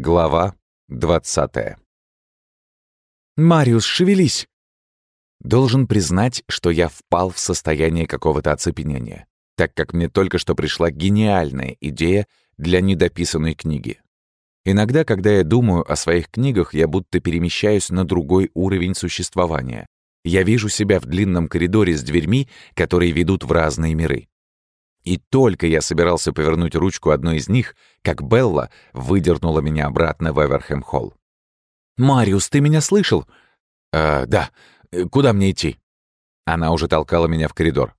Глава 20 «Мариус, шевелись!» Должен признать, что я впал в состояние какого-то оцепенения, так как мне только что пришла гениальная идея для недописанной книги. Иногда, когда я думаю о своих книгах, я будто перемещаюсь на другой уровень существования. Я вижу себя в длинном коридоре с дверьми, которые ведут в разные миры. И только я собирался повернуть ручку одной из них, как Белла выдернула меня обратно в Эверхэм-холл. «Мариус, ты меня слышал?» «Э, да. Куда мне идти?» Она уже толкала меня в коридор.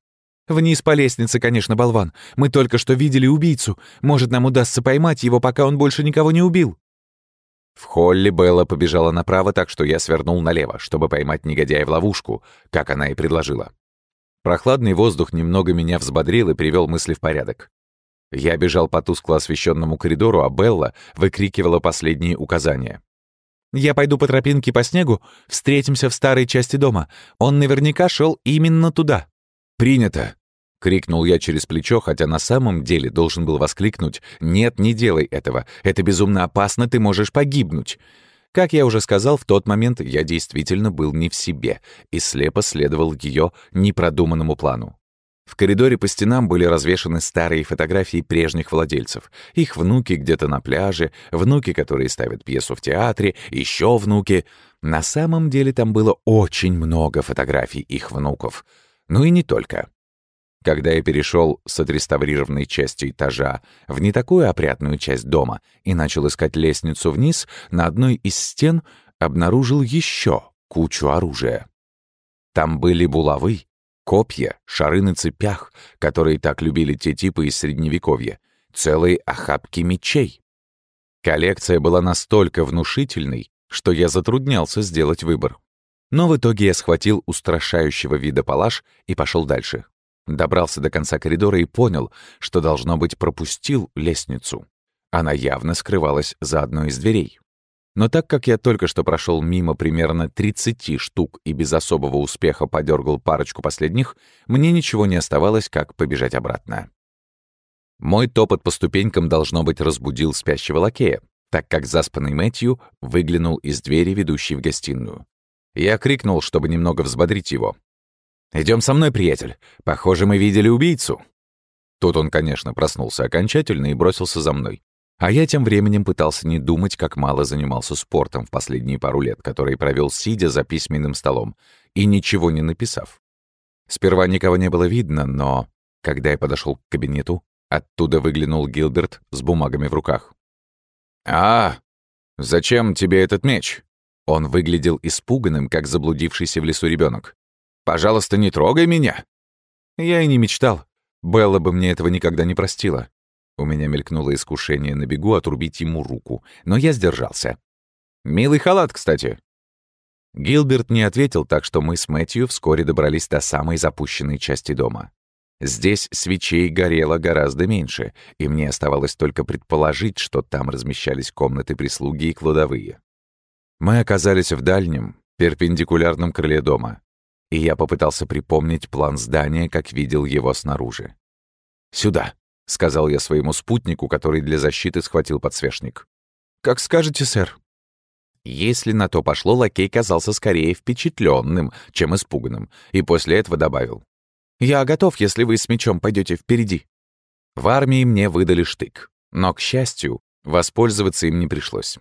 «Вниз по лестнице, конечно, болван. Мы только что видели убийцу. Может, нам удастся поймать его, пока он больше никого не убил». В холле Белла побежала направо, так что я свернул налево, чтобы поймать негодяя в ловушку, как она и предложила. Прохладный воздух немного меня взбодрил и привел мысли в порядок. Я бежал по тускло освещенному коридору, а Белла выкрикивала последние указания. «Я пойду по тропинке по снегу, встретимся в старой части дома. Он наверняка шел именно туда». «Принято!» — крикнул я через плечо, хотя на самом деле должен был воскликнуть «Нет, не делай этого, это безумно опасно, ты можешь погибнуть». Как я уже сказал, в тот момент я действительно был не в себе и слепо следовал ее непродуманному плану. В коридоре по стенам были развешаны старые фотографии прежних владельцев. Их внуки где-то на пляже, внуки, которые ставят пьесу в театре, еще внуки. На самом деле там было очень много фотографий их внуков. Ну и не только. Когда я перешел с отреставрированной части этажа в не такую опрятную часть дома и начал искать лестницу вниз, на одной из стен обнаружил еще кучу оружия. Там были булавы, копья, шары на цепях, которые так любили те типы из Средневековья, целые охапки мечей. Коллекция была настолько внушительной, что я затруднялся сделать выбор. Но в итоге я схватил устрашающего вида палаш и пошел дальше. Добрался до конца коридора и понял, что, должно быть, пропустил лестницу. Она явно скрывалась за одной из дверей. Но так как я только что прошел мимо примерно 30 штук и без особого успеха подергал парочку последних, мне ничего не оставалось, как побежать обратно. Мой топот по ступенькам, должно быть, разбудил спящего лакея, так как заспанный Мэтью выглянул из двери, ведущей в гостиную. Я крикнул, чтобы немного взбодрить его, Идем со мной, приятель. Похоже, мы видели убийцу». Тут он, конечно, проснулся окончательно и бросился за мной. А я тем временем пытался не думать, как мало занимался спортом в последние пару лет, которые провел сидя за письменным столом и ничего не написав. Сперва никого не было видно, но, когда я подошел к кабинету, оттуда выглянул Гилберт с бумагами в руках. «А, зачем тебе этот меч?» Он выглядел испуганным, как заблудившийся в лесу ребенок. Пожалуйста, не трогай меня!» Я и не мечтал. Белла бы мне этого никогда не простила. У меня мелькнуло искушение на бегу отрубить ему руку, но я сдержался. «Милый халат, кстати». Гилберт не ответил, так что мы с Мэтью вскоре добрались до самой запущенной части дома. Здесь свечей горело гораздо меньше, и мне оставалось только предположить, что там размещались комнаты прислуги и кладовые. Мы оказались в дальнем, перпендикулярном крыле дома и я попытался припомнить план здания, как видел его снаружи. «Сюда», — сказал я своему спутнику, который для защиты схватил подсвечник. «Как скажете, сэр». Если на то пошло, лакей казался скорее впечатленным, чем испуганным, и после этого добавил. «Я готов, если вы с мечом пойдете впереди». В армии мне выдали штык, но, к счастью, воспользоваться им не пришлось.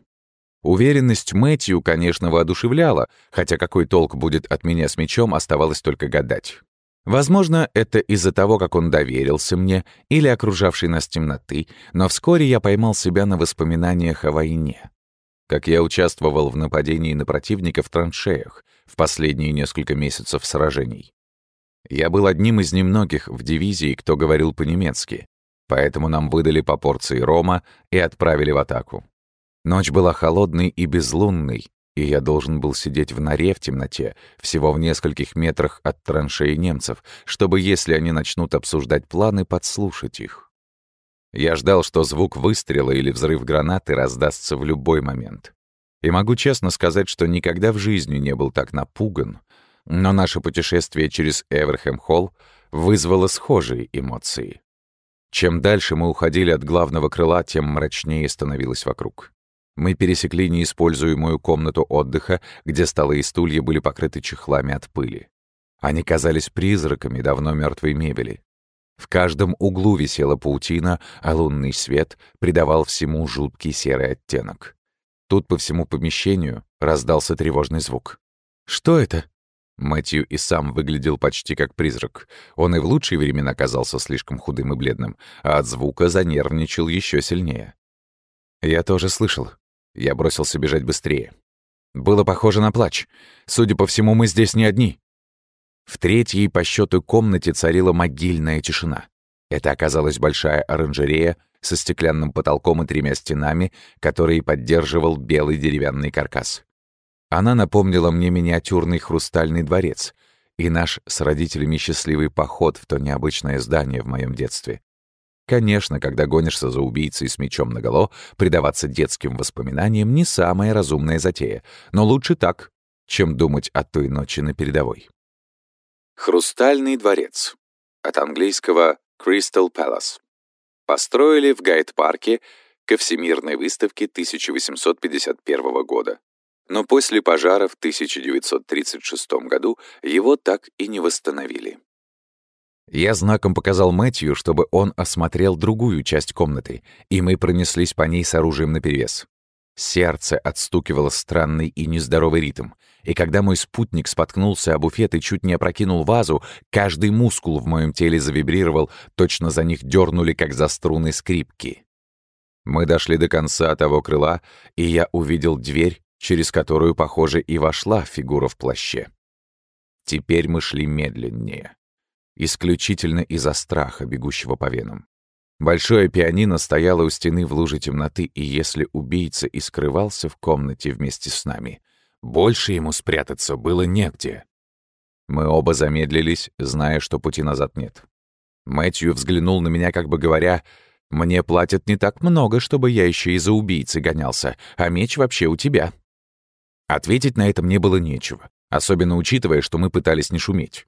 Уверенность Мэтью, конечно, воодушевляла, хотя какой толк будет от меня с мечом, оставалось только гадать. Возможно, это из-за того, как он доверился мне, или окружавшей нас темноты, но вскоре я поймал себя на воспоминаниях о войне. Как я участвовал в нападении на противника в траншеях в последние несколько месяцев сражений. Я был одним из немногих в дивизии, кто говорил по-немецки, поэтому нам выдали по порции рома и отправили в атаку. Ночь была холодной и безлунной, и я должен был сидеть в норе в темноте, всего в нескольких метрах от траншеи немцев, чтобы, если они начнут обсуждать планы, подслушать их. Я ждал, что звук выстрела или взрыв гранаты раздастся в любой момент. И могу честно сказать, что никогда в жизни не был так напуган, но наше путешествие через Эверхэм-Холл вызвало схожие эмоции. Чем дальше мы уходили от главного крыла, тем мрачнее становилось вокруг. Мы пересекли неиспользуемую комнату отдыха, где столы и стулья были покрыты чехлами от пыли. Они казались призраками давно мертвой мебели. В каждом углу висела паутина, а лунный свет придавал всему жуткий серый оттенок. Тут по всему помещению раздался тревожный звук. «Что это?» Мэтью и сам выглядел почти как призрак. Он и в лучшие времена казался слишком худым и бледным, а от звука занервничал еще сильнее. Я тоже слышал. Я бросился бежать быстрее. Было похоже на плач. Судя по всему, мы здесь не одни. В третьей по счету комнате царила могильная тишина. Это оказалась большая оранжерея со стеклянным потолком и тремя стенами, которые поддерживал белый деревянный каркас. Она напомнила мне миниатюрный хрустальный дворец и наш с родителями счастливый поход в то необычное здание в моем детстве. Конечно, когда гонишься за убийцей с мечом наголо, предаваться детским воспоминаниям не самая разумная затея, но лучше так, чем думать о той ночи на передовой. Хрустальный дворец. От английского Crystal Palace. Построили в Гайд-парке ко Всемирной выставке 1851 года. Но после пожара в 1936 году его так и не восстановили. Я знаком показал Мэтью, чтобы он осмотрел другую часть комнаты, и мы пронеслись по ней с оружием наперевес. Сердце отстукивало странный и нездоровый ритм, и когда мой спутник споткнулся об буфет и чуть не опрокинул вазу, каждый мускул в моем теле завибрировал, точно за них дернули, как за струны скрипки. Мы дошли до конца того крыла, и я увидел дверь, через которую, похоже, и вошла фигура в плаще. Теперь мы шли медленнее. Исключительно из-за страха, бегущего по венам. Большое пианино стояло у стены в луже темноты, и если убийца и скрывался в комнате вместе с нами, больше ему спрятаться было негде. Мы оба замедлились, зная, что пути назад нет. Мэтью взглянул на меня, как бы говоря, «Мне платят не так много, чтобы я еще и за убийцы гонялся, а меч вообще у тебя». Ответить на это мне было нечего, особенно учитывая, что мы пытались не шуметь.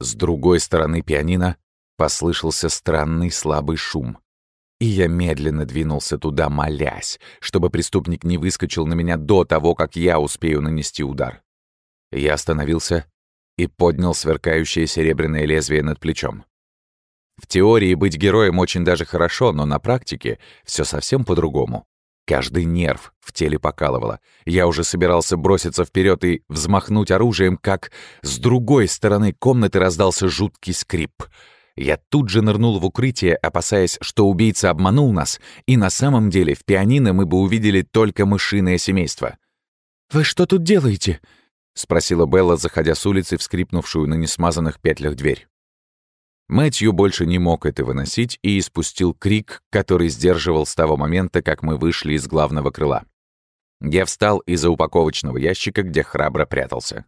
С другой стороны пианино Послышался странный слабый шум. И я медленно двинулся туда, молясь, чтобы преступник не выскочил на меня до того, как я успею нанести удар. Я остановился и поднял сверкающее серебряное лезвие над плечом. В теории быть героем очень даже хорошо, но на практике все совсем по-другому. Каждый нерв в теле покалывало. Я уже собирался броситься вперед и взмахнуть оружием, как с другой стороны комнаты раздался жуткий скрип — я тут же нырнул в укрытие, опасаясь, что убийца обманул нас, и на самом деле в пианино мы бы увидели только мышиное семейство. «Вы что тут делаете?» — спросила Белла, заходя с улицы в скрипнувшую на несмазанных петлях дверь. Мэтью больше не мог это выносить и испустил крик, который сдерживал с того момента, как мы вышли из главного крыла. Я встал из-за упаковочного ящика, где храбро прятался.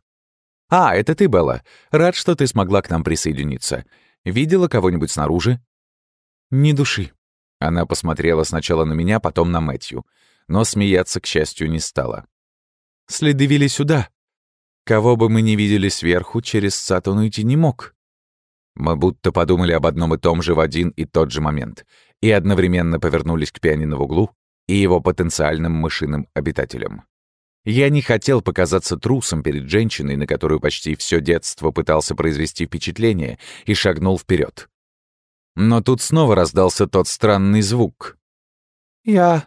«А, это ты, Белла. Рад, что ты смогла к нам присоединиться. Видела кого-нибудь снаружи?» «Ни души». Она посмотрела сначала на меня, потом на Мэтью, но смеяться, к счастью, не стала. «Следы вели сюда. Кого бы мы ни видели сверху, через сад он уйти не мог». Мы будто подумали об одном и том же в один и тот же момент и одновременно повернулись к пианино в углу и его потенциальным мышиным обитателям. Я не хотел показаться трусом перед женщиной, на которую почти все детство пытался произвести впечатление, и шагнул вперед. Но тут снова раздался тот странный звук. «Я...»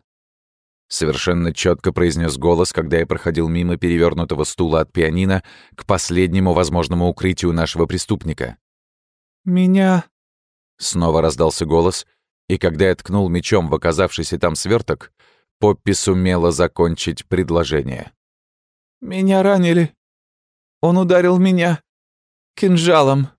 Совершенно четко произнес голос, когда я проходил мимо перевернутого стула от пианино к последнему возможному укрытию нашего преступника. «Меня...» Снова раздался голос, и когда я ткнул мечом в оказавшийся там сверток, Поппи сумела закончить предложение. «Меня ранили. Он ударил меня кинжалом».